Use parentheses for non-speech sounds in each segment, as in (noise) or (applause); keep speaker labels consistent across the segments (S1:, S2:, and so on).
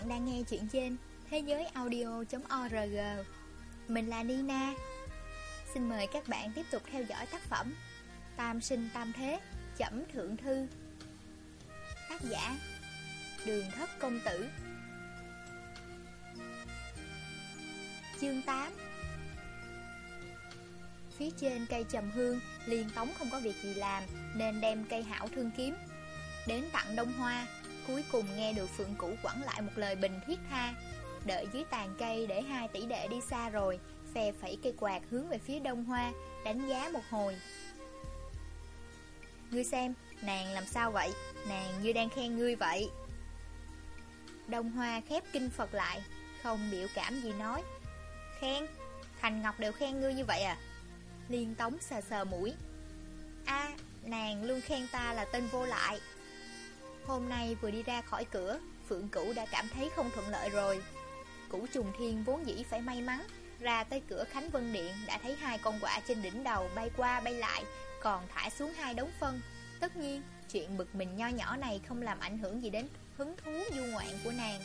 S1: bạn đang nghe chuyện trên thế giới audio.org Mình là Nina. Xin mời các bạn tiếp tục theo dõi tác phẩm Tam sinh tam thế, chẩm thượng thư. Tác giả Đường thất công tử. Chương 8 Phía trên cây trầm hương, liên tống không có việc gì làm Nên đem cây hảo thương kiếm Đến tặng đông hoa. Cuối cùng nghe được Phượng Cũ quẳng lại một lời bình thiết tha Đợi dưới tàn cây để hai tỷ đệ đi xa rồi Phe phẩy cây quạt hướng về phía đông hoa Đánh giá một hồi Ngươi xem, nàng làm sao vậy? Nàng như đang khen ngươi vậy Đông hoa khép kinh Phật lại Không biểu cảm gì nói Khen? Thành Ngọc đều khen ngươi như vậy à? Liên tống sờ sờ mũi a nàng luôn khen ta là tên vô lại Hôm nay vừa đi ra khỏi cửa, Phượng Cửu đã cảm thấy không thuận lợi rồi. Cửu trùng thiên vốn dĩ phải may mắn, Ra tới cửa Khánh Vân Điện Đã thấy hai con quạ trên đỉnh đầu bay qua bay lại, Còn thả xuống hai đống phân. Tất nhiên, chuyện bực mình nho nhỏ này Không làm ảnh hưởng gì đến hứng thú du ngoạn của nàng.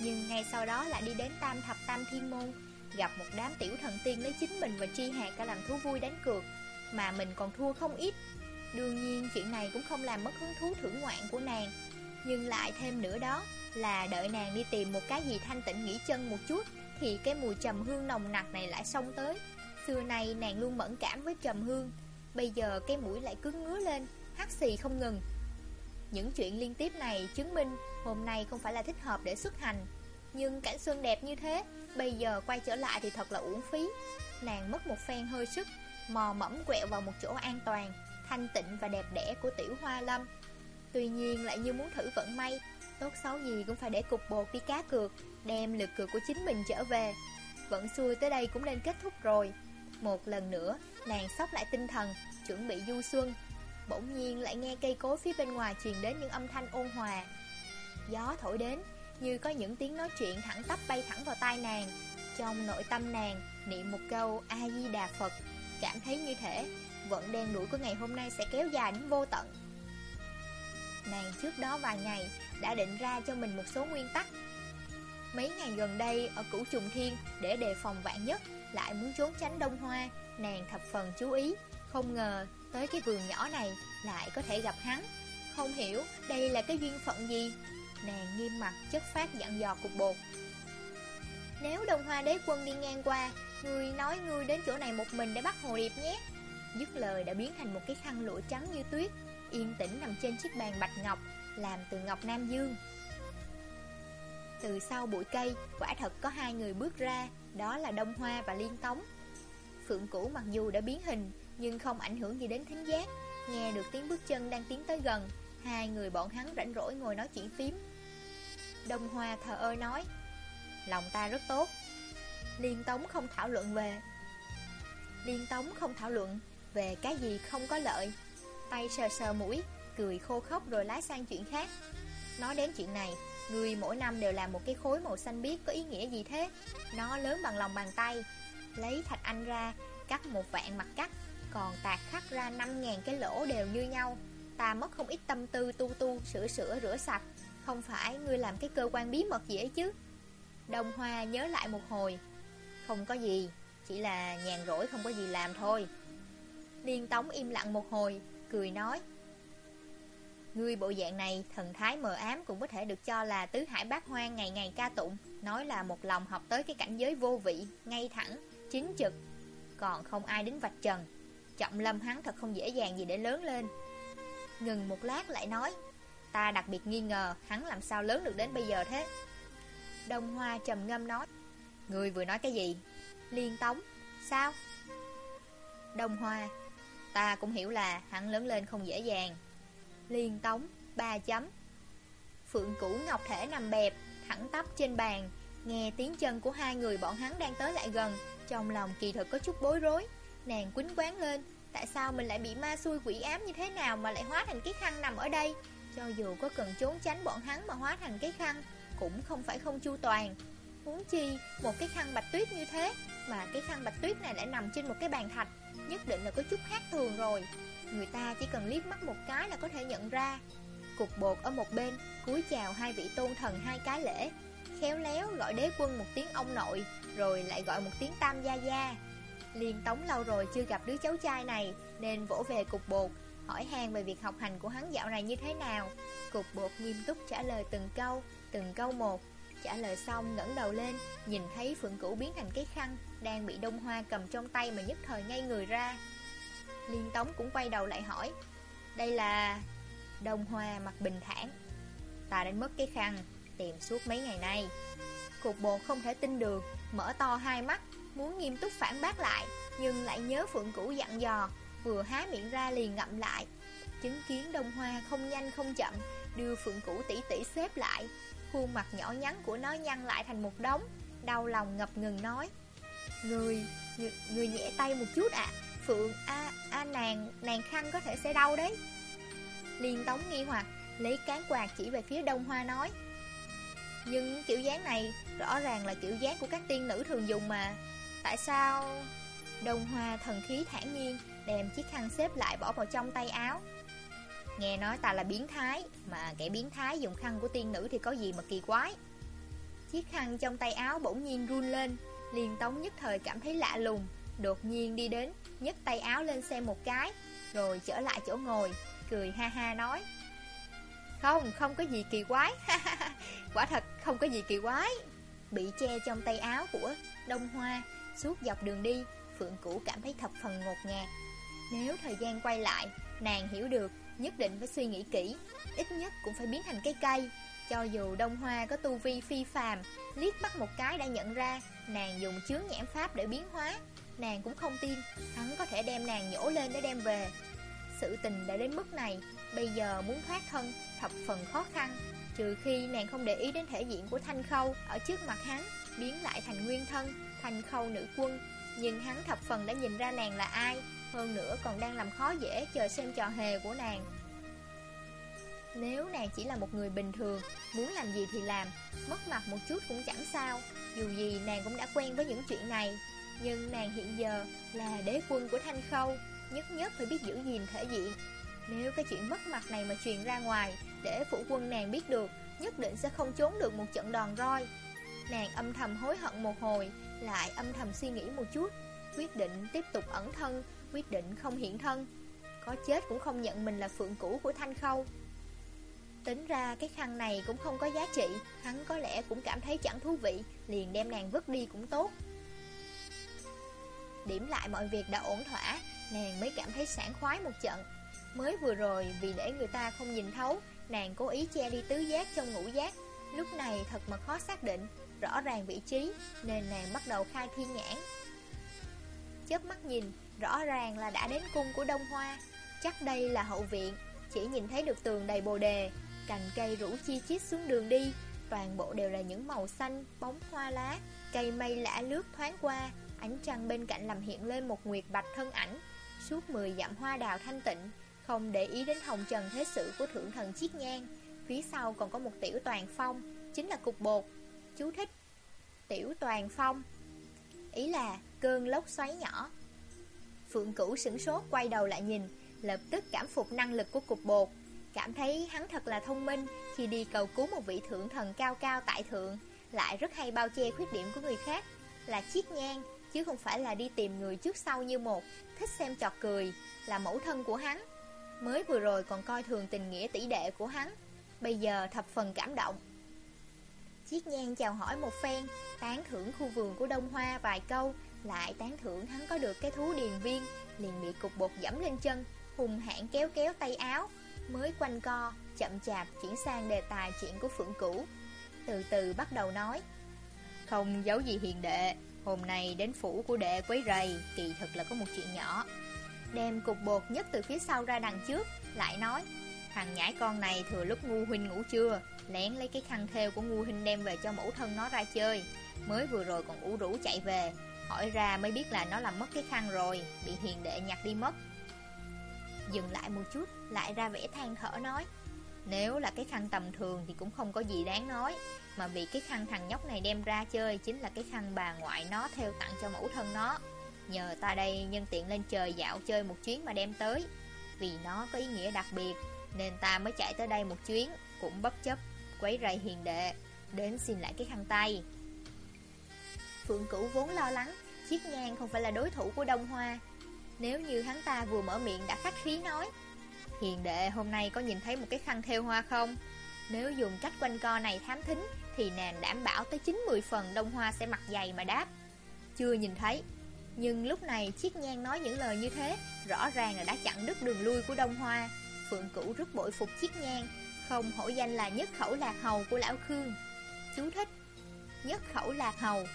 S1: Nhưng ngay sau đó lại đi đến Tam Thập Tam Thiên Môn, Gặp một đám tiểu thần tiên lấy chính mình và chi hạt cả làm thú vui đánh cược. Mà mình còn thua không ít Đương nhiên chuyện này cũng không làm mất hứng thú thưởng ngoạn của nàng. Nhưng lại thêm nữa đó, là đợi nàng đi tìm một cái gì thanh tịnh nghỉ chân một chút, Thì cái mùi trầm hương nồng nặc này lại xông tới. Xưa nay nàng luôn mẫn cảm với trầm hương, Bây giờ cái mũi lại cứng ngứa lên, Hắt xì không ngừng. Những chuyện liên tiếp này chứng minh Hôm nay không phải là thích hợp để xuất hành. Nhưng cảnh xuân đẹp như thế, Bây giờ quay trở lại thì thật là uổng phí. Nàng mất một phen hơi sức, Mò mẫm quẹo vào một chỗ an toàn. Thanh tịnh và đẹp đẽ của tiểu hoa lâm. Tuy nhiên lại như muốn thử vận may, Tốt xấu gì cũng phải để cục bột đi cá cược, Đem lực cược của chính mình trở về. Vận xuôi tới đây cũng nên kết thúc rồi. Một lần nữa, Nàng sóc lại tinh thần, Chuẩn bị du xuân. Bỗng nhiên lại nghe cây cối phía bên ngoài truyền đến những âm thanh ôn hòa. Gió thổi đến, Như có những tiếng nói chuyện thẳng tắp bay thẳng vào tai nàng. Trong nội tâm nàng, Niệm một câu A-di-đà Phật, Cảm thấy như thể Vận đen đuổi của ngày hôm nay sẽ kéo dài đến vô tận. Nàng trước đó vài ngày, đã định ra cho mình một số nguyên tắc. Mấy ngày gần đây, ở cửu trùng thiên, để đề phòng vạn nhất, Lại muốn trốn tránh đông hoa, Nàng thập phần chú ý. Không ngờ, tới cái vườn nhỏ này, lại có thể gặp hắn. Không hiểu, đây là cái duyên phận gì? Nàng nghiêm mặt chất phát dặn dò cục bột. Nếu đông hoa đế quân đi ngang qua Ngươi nói ngươi đến chỗ này một mình để bắt hồ điệp nhé. Dứt lời đã biến thành một cái khăn lụa trắng như tuyết, Yên tĩnh nằm trên chiếc bàn bạch ngọc, Làm từ ngọc Nam Dương. Từ sau bụi cây, Quả thật có hai người bước ra, Đó là Đông Hoa và Liên Tống. Phượng Cũ mặc dù đã biến hình, Nhưng không ảnh hưởng gì đến thính giác. Nghe được tiếng bước chân đang tiến tới gần, Hai người bọn hắn rảnh rỗi ngồi nói chuyện phím. Đông Hoa thờ ơ nói, Lòng ta rất tốt. Liên Tống không thảo luận về. Liên Tống không thảo luận về cái gì không có lợi. Tay sờ sờ mũi, Cười khô khóc rồi lái sang chuyện khác. Nói đến chuyện này, Người mỗi năm đều làm một cái khối màu xanh biếc Có ý nghĩa gì thế? Nó lớn bằng lòng bàn tay. Lấy thạch anh ra, Cắt một vạn mặt cắt, Còn tạc khắc ra 5.000 cái lỗ đều như nhau. Ta mất không ít tâm tư tu tu, Sửa sửa rửa sạch. Không phải ngươi làm cái cơ quan bí mật gì ấy chứ? Đông Hoa nhớ lại một hồi. Không có gì, Chỉ là nhàn rỗi không có gì làm thôi. Liên Tống im lặng một hồi Cười nói. Ngươi bộ dạng này thần thái mờ ám Cũng có thể được cho là tứ hải bát hoang Ngày ngày ca tụng Nói là một lòng học tới cái cảnh giới vô vị Ngay thẳng, chính trực. Còn không ai đến vạch trần Trọng lâm hắn thật không dễ dàng gì để lớn lên. Ngừng một lát lại nói Ta đặc biệt nghi ngờ Hắn làm sao lớn được đến bây giờ thế? Đông Hoa trầm ngâm nói Ngươi vừa nói cái gì? Liên Tống Sao? Đông Hoa Ta cũng hiểu là hắn lớn lên không dễ dàng. Liên tống, ba chấm. Phượng Cửu Ngọc Thể nằm bẹp, Thẳng tắp trên bàn, Nghe tiếng chân của hai người bọn hắn đang tới lại gần, Trong lòng kỳ thực có chút bối rối. Nàng quýnh quán lên, Tại sao mình lại bị ma xui quỷ ám như thế nào Mà lại hóa thành cái khăn nằm ở đây? Cho dù có cần trốn tránh bọn hắn mà hóa thành cái khăn, Cũng không phải không chu toàn. Huống chi, một cái khăn bạch tuyết như thế, Mà cái khăn bạch tuyết này lại nằm trên một cái bàn thạch. Nhất định là có chút khác thường rồi. Người ta chỉ cần liếc mắt một cái là có thể nhận ra. Cục bột ở một bên, cúi chào hai vị tôn thần hai cái lễ. Khéo léo gọi đế quân một tiếng ông nội, Rồi lại gọi một tiếng tam gia gia. Liên tống lâu rồi chưa gặp đứa cháu trai này, Nên vỗ về cục bột, Hỏi han về việc học hành của hắn dạo này như thế nào. Cục bột nghiêm túc trả lời từng câu Từng câu một. Trả lời xong ngẩng đầu lên, Nhìn thấy phượng cửu biến thành cái khăn. Đang bị đông hoa cầm trong tay mà nhất thời ngay người ra. Liên tống cũng quay đầu lại hỏi, Đây là... Đông hoa mặt bình thản. Ta đánh mất cái khăn, Tìm suốt mấy ngày nay. Cục bộ không thể tin được, Mở to hai mắt, Muốn nghiêm túc phản bác lại, Nhưng lại nhớ phượng cửu dặn dò, Vừa há miệng ra liền ngậm lại. Chứng kiến đông hoa không nhanh không chậm, Đưa phượng cửu tỷ tỷ xếp lại. Khuôn mặt nhỏ nhắn của nó nhăn lại thành một đống, Đau lòng ngập ngừng nói Người, người, người nhẹ tay một chút ạ. À. Phượng, a, a nàng, nàng khăn có thể sẽ đau đấy. Liên tống nghi hoặc Lấy cán quạt chỉ về phía đông hoa nói. Nhưng kiểu dáng này Rõ ràng là kiểu dáng của các tiên nữ thường dùng mà. Tại sao? Đông hoa thần khí thản nhiên Đem chiếc khăn xếp lại bỏ vào trong tay áo. Nghe nói ta là biến thái Mà kẻ biến thái dùng khăn của tiên nữ Thì có gì mà kỳ quái. Chiếc khăn trong tay áo bỗng nhiên run lên Liên tống nhất thời cảm thấy lạ lùng Đột nhiên đi đến nhấc tay áo lên xem một cái Rồi trở lại chỗ ngồi Cười ha ha nói. Không, không có gì kỳ quái (laughs) Quả thật không có gì kỳ quái. Bị che trong tay áo của Đông Hoa Suốt dọc đường đi Phượng Cũ cảm thấy thập phần ngột ngạt. Nếu thời gian quay lại Nàng hiểu được Nhất định phải suy nghĩ kỹ Ít nhất cũng phải biến thành cây cây. Cho dù Đông Hoa có tu vi phi phàm, Liếc mắt một cái đã nhận ra Nàng dùng chướng nhãn pháp để biến hóa. Nàng cũng không tin Hắn có thể đem nàng nhổ lên để đem về. Sự tình đã đến mức này, Bây giờ muốn thoát thân, Thập phần khó khăn. Trừ khi nàng không để ý đến thể diện của Thanh Khâu Ở trước mặt hắn, Biến lại thành nguyên thân, Thanh Khâu nữ quân. Nhưng hắn thập phần đã nhìn ra nàng là ai, Hơn nữa còn đang làm khó dễ Chờ xem trò hề của nàng. Nếu nàng chỉ là một người bình thường, Muốn làm gì thì làm, Mất mặt một chút cũng chẳng sao. Dù gì nàng cũng đã quen với những chuyện này. Nhưng nàng hiện giờ là đế quân của Thanh Khâu, Nhất nhất phải biết giữ gìn thể diện. Nếu cái chuyện mất mặt này mà truyền ra ngoài, Để phụ quân nàng biết được, Nhất định sẽ không trốn được một trận đòn roi. Nàng âm thầm hối hận một hồi, Lại âm thầm suy nghĩ một chút, Quyết định tiếp tục ẩn thân, Quyết định không hiện thân. Có chết cũng không nhận mình là phượng cũ của Thanh Khâu. Tính ra cái khăn này cũng không có giá trị. Hắn có lẽ cũng cảm thấy chẳng thú vị. Liền đem nàng vứt đi cũng tốt. Điểm lại mọi việc đã ổn thỏa, Nàng mới cảm thấy sảng khoái một trận. Mới vừa rồi, vì để người ta không nhìn thấu, Nàng cố ý che đi tứ giác trong ngũ giác. Lúc này thật mà khó xác định, Rõ ràng vị trí, Nên nàng bắt đầu khai thiên nhãn. Chớp mắt nhìn, Rõ ràng là đã đến cung của Đông Hoa. Chắc đây là hậu viện, Chỉ nhìn thấy được tường đầy bồ đề. Cành cây rủ chi chít xuống đường đi. Toàn bộ đều là những màu xanh, Bóng hoa lá, Cây mây lã lướt thoáng qua. Ánh trăng bên cạnh làm hiện lên một nguyệt bạch thân ảnh, Suốt 10 dặm hoa đào thanh tịnh. Không để ý đến hồng trần thế sự của thượng thần chiết nhang Phía sau còn có một tiểu toàn phong, Chính là cục bột. Chú thích, Tiểu toàn phong. Ý là cơn lốc xoáy nhỏ. Phượng cửu sửng sốt quay đầu lại nhìn, Lập tức cảm phục năng lực của cục bột. Cảm thấy hắn thật là thông minh Khi đi cầu cứu một vị thượng thần cao cao tại thượng. Lại rất hay bao che khuyết điểm của người khác. Là chiếc nhang chứ không phải là đi tìm người trước sau như một, thích xem chọt cười, là mẫu thân của hắn. Mới vừa rồi còn coi thường tình nghĩa tỷ đệ của hắn, bây giờ thập phần cảm động. Chiếc nhang chào hỏi một phen, tán thưởng khu vườn của Đông Hoa vài câu, lại tán thưởng hắn có được cái thú điền viên, liền bị cục bột dẫm lên chân, hùng hãn kéo kéo tay áo, mới quanh co, chậm chạp chuyển sang đề tài chuyện của Phượng Cửu. Từ từ bắt đầu nói, không giấu gì hiền đệ, Hôm nay đến phủ của đệ quấy rầy Kỳ thực là có một chuyện nhỏ. Đem cục bột nhất từ phía sau ra đằng trước Lại nói Thằng nhãi con này thừa lúc ngu huynh ngủ chưa Lén lấy cái khăn thêu của ngu huynh đem về cho mẫu thân nó ra chơi. Mới vừa rồi còn ủ rũ chạy về Hỏi ra mới biết là nó làm mất cái khăn rồi Bị hiền đệ nhặt đi mất. Dừng lại một chút, Lại ra vẻ than thở nói, Nếu là cái khăn tầm thường thì cũng không có gì đáng nói, mà vì cái khăn thằng nhóc này đem ra chơi Chính là cái khăn bà ngoại nó theo tặng cho mẫu thân nó. Nhờ ta đây nhân tiện lên trời dạo chơi một chuyến mà đem tới. Vì nó có ý nghĩa đặc biệt, Nên ta mới chạy tới đây một chuyến, Cũng bất chấp, Quấy rầy hiền đệ, Đến xin lại cái khăn tay. Phượng Cửu vốn lo lắng, Chiếc nhang không phải là đối thủ của Đông Hoa nếu như hắn ta vừa mở miệng đã khách khí nói, Hiền đệ hôm nay có nhìn thấy một cái khăn theo hoa không? Nếu dùng cách quanh co này thám thính, Thì nàng đảm bảo tới 90 phần Đông Hoa sẽ mặt dày mà đáp. Chưa nhìn thấy. Nhưng lúc này chiếc nhang nói những lời như thế, Rõ ràng là đã chặn đứt đường lui của Đông Hoa. Phượng Cửu rất bội phục chiếc nhang Không hổ danh là nhất khẩu lạc hầu của Lão Khương. Chú thích. Nhất khẩu lạc hầu,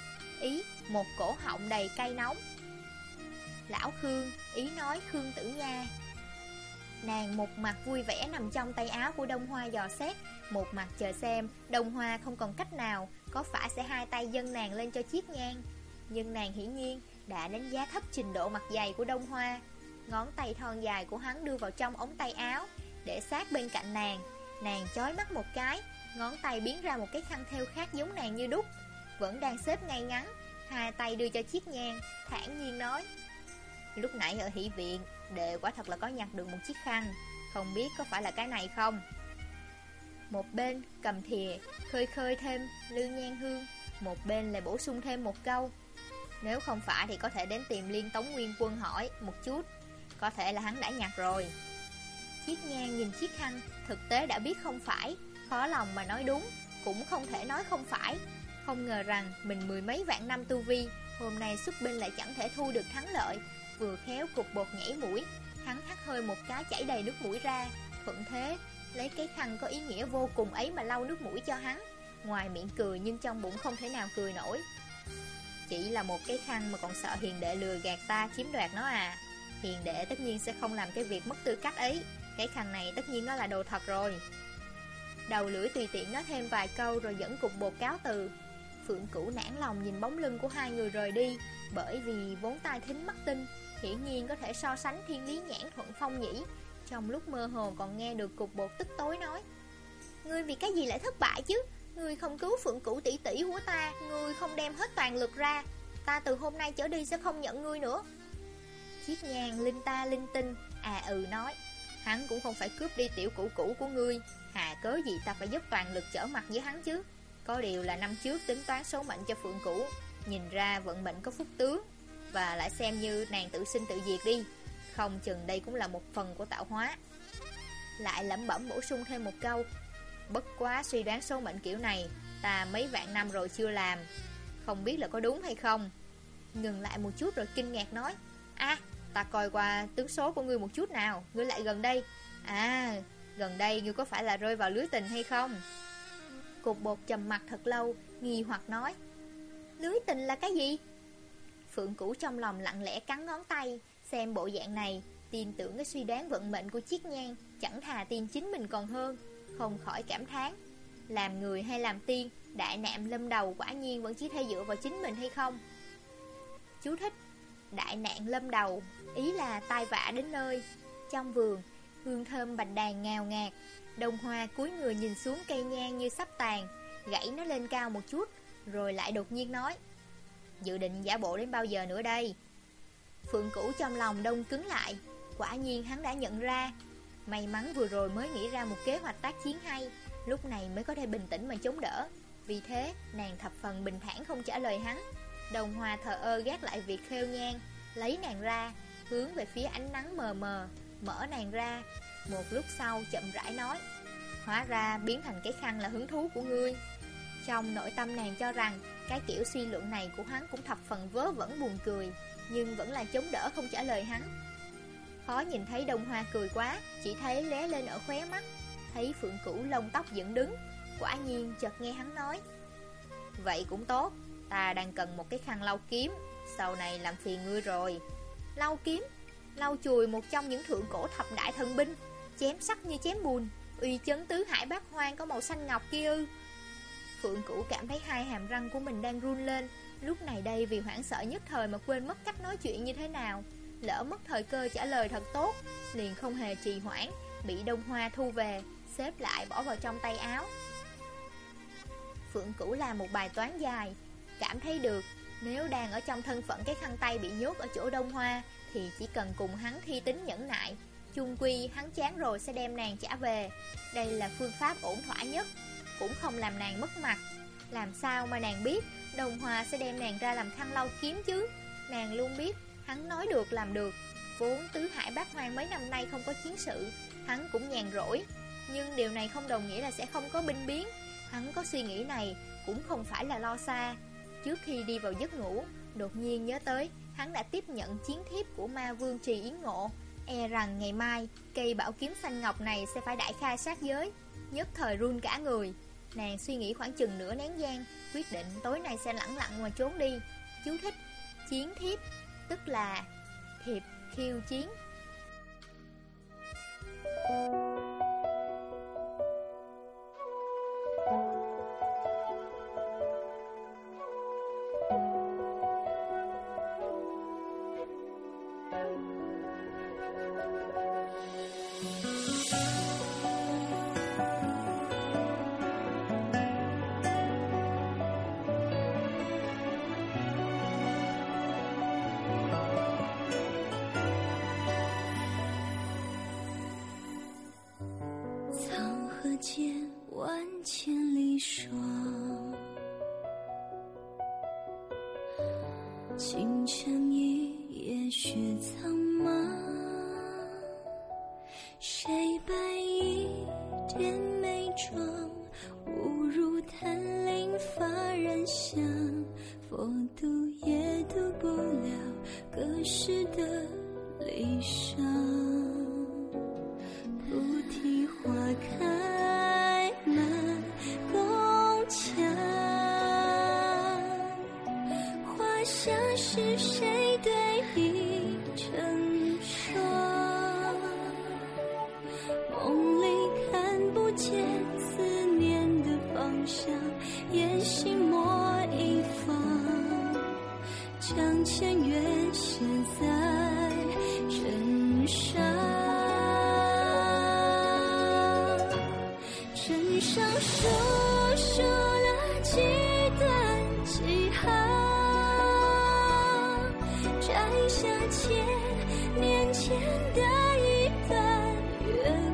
S1: Ý, một cổ họng đầy cay nóng. Lão Khương, Ý nói Khương Tử Nha Nàng một mặt vui vẻ nằm trong tay áo của Đông Hoa dò xét, Một mặt chờ xem Đông Hoa không còn cách nào Có phải sẽ hai tay dân nàng lên cho chiếc nhang. Nhưng nàng hiển nhiên Đã đánh giá thấp trình độ mặt dày của Đông Hoa. Ngón tay thon dài của hắn đưa vào trong ống tay áo, Để sát bên cạnh nàng. Nàng chói mắt một cái, Ngón tay biến ra một cái khăn theo khác giống nàng như đúc. Vẫn đang xếp ngay ngắn, Hai tay đưa cho chiếc nhang, thản nhiên nói Lúc nãy ở hỷ viện Đệ quả thật là có nhặt được một chiếc khăn. Không biết có phải là cái này không? Một bên cầm thìa, Khơi khơi thêm lưu nhan hương. Một bên lại bổ sung thêm một câu. Nếu không phải thì có thể đến tìm liên tống nguyên quân hỏi Một chút. Có thể là hắn đã nhặt rồi. Chiếc nhang nhìn chiếc khăn, Thực tế đã biết không phải. Khó lòng mà nói đúng, Cũng không thể nói không phải. Không ngờ rằng mình mười mấy vạn năm tu vi, Hôm nay xuất binh lại chẳng thể thu được thắng lợi. Vừa khéo cục bột nhảy mũi. Hắn hắt hơi một cái chảy đầy nước mũi ra. Thuận thế, Lấy cái khăn có ý nghĩa vô cùng ấy mà lau nước mũi cho hắn. Ngoài miệng cười nhưng trong bụng không thể nào cười nổi. Chỉ là một cái khăn mà còn sợ hiền đệ lừa gạt ta chiếm đoạt nó à. Hiền đệ tất nhiên sẽ không làm cái việc mất tư cách ấy. Cái khăn này tất nhiên nó là đồ thật rồi. Đầu lưỡi tùy tiện nói thêm vài câu rồi dẫn cục bột cáo từ. Phượng Cửu nản lòng nhìn bóng lưng của hai người rời đi, Bởi vì vốn tai thính mắt tinh. Hiển nhiên có thể so sánh thiên lý nhãn thuận phong nhỉ Trong lúc mơ hồ còn nghe được cục bột tức tối nói, Ngươi vì cái gì lại thất bại chứ? Ngươi không cứu phượng cửu tỷ tỷ của ta, Ngươi không đem hết toàn lực ra. Ta từ hôm nay trở đi sẽ không nhận ngươi nữa. Chiếc nhang linh ta linh tinh À ừ nói, Hắn cũng không phải cướp đi tiểu cũ cũ của ngươi. Hà cớ gì ta phải giúp toàn lực trở mặt với hắn chứ? Có điều là năm trước tính toán số mệnh cho phượng cũ Nhìn ra vận mệnh có phúc tướng và lại xem như nàng tự sinh tự diệt đi. Không chừng đây cũng là một phần của tạo hóa. Lại lẩm bẩm bổ sung thêm một câu, Bất quá suy đoán số mệnh kiểu này Ta mấy vạn năm rồi chưa làm, Không biết là có đúng hay không? Ngừng lại một chút rồi kinh ngạc nói À ta coi qua tướng số của ngươi một chút nào, Ngươi lại gần đây. À gần đây ngươi có phải là rơi vào lưới tình hay không? Cục bột trầm mặt thật lâu, Nghi hoặc nói, Lưới tình là cái gì? Phượng cũ trong lòng lặng lẽ cắn ngón tay, Xem bộ dạng này, Tin tưởng cái suy đoán vận mệnh của chiếc nhang Chẳng thà tin chính mình còn hơn, Không khỏi cảm thán. Làm người hay làm tiên, Đại nạn lâm đầu quả nhiên vẫn chỉ thay dựa vào chính mình hay không? Chú thích, Đại nạn lâm đầu, Ý là tai vạ đến nơi. Trong vườn, Hương thơm bạch đàn ngào ngạt, Đồng hoa cúi người nhìn xuống cây nhang như sắp tàn, Gãy nó lên cao một chút, Rồi lại đột nhiên nói Dự định giả bộ đến bao giờ nữa đây? Phượng Cửu trong lòng đông cứng lại. Quả nhiên hắn đã nhận ra. May mắn vừa rồi mới nghĩ ra một kế hoạch tác chiến hay. Lúc này mới có thể bình tĩnh mà chống đỡ. Vì thế, nàng thập phần bình thản không trả lời hắn. Đồng hòa thờ ơ gác lại việc khêu nhang Lấy nàng ra, Hướng về phía ánh nắng mờ mờ, Mở nàng ra. Một lúc sau chậm rãi nói, Hóa ra biến thành cái khăn là hứng thú của ngươi trong nội tâm nàng cho rằng, Cái kiểu suy luận này của hắn cũng thập phần vớ vẩn buồn cười, Nhưng vẫn là chống đỡ không trả lời hắn. Khó nhìn thấy đông hoa cười quá, Chỉ thấy lé lên ở khóe mắt, Thấy phượng cửu lông tóc dựng đứng, Quả nhiên chợt nghe hắn nói. Vậy cũng tốt, Ta đang cần một cái khăn lau kiếm, Sau này làm phiền ngươi rồi. Lau kiếm? Lau chùi một trong những thượng cổ thập đại thần binh, Chém sắc như chém bùn, Uy chấn tứ hải bát hoang có màu xanh ngọc kia ư? Phượng Cửu cảm thấy hai hàm răng của mình đang run lên. Lúc này đây vì hoảng sợ nhất thời mà quên mất cách nói chuyện như thế nào. Lỡ mất thời cơ trả lời thật tốt, Liền không hề trì hoãn, Bị đông hoa thu về, Xếp lại bỏ vào trong tay áo. Phượng Cửu làm một bài toán dài, Cảm thấy được, Nếu đang ở trong thân phận cái khăn tay bị nhốt ở chỗ đông hoa, Thì chỉ cần cùng hắn thi tính nhẫn nại, Chung quy hắn chán rồi sẽ đem nàng trả về. Đây là phương pháp ổn thỏa nhất cũng không làm nàng mất mặt. Làm sao mà nàng biết? Đồng Hòa sẽ đem nàng ra làm khăn lau kiếm chứ. Nàng luôn biết, Hắn nói được làm được. Vốn tứ hải bát hoang mấy năm nay không có chiến sự, Hắn cũng nhàn rỗi. Nhưng điều này không đồng nghĩa là sẽ không có binh biến. Hắn có suy nghĩ này Cũng không phải là lo xa. Trước khi đi vào giấc ngủ, Đột nhiên nhớ tới, Hắn đã tiếp nhận chiến thiếp của ma vương trì yến ngộ. E rằng ngày mai, Cây bảo kiếm xanh ngọc này sẽ phải đại khai sát giới, Nhất thời run cả người. Nàng suy nghĩ khoảng chừng nửa nén gian Quyết định tối nay sẽ lẳng lặng mà trốn đi. Chú thích, Chiến thiếp, Tức là Thiệp khiêu chiến.
S2: 像是谁摘下千年前的一段缘。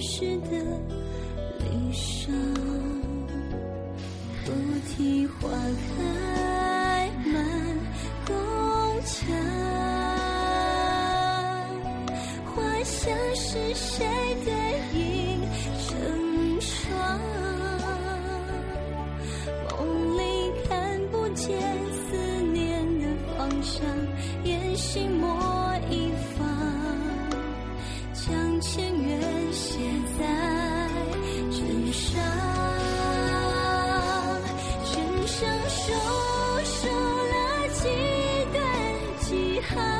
S2: 时的离殇，菩提花开满宫墙。花香是谁的？遗憾。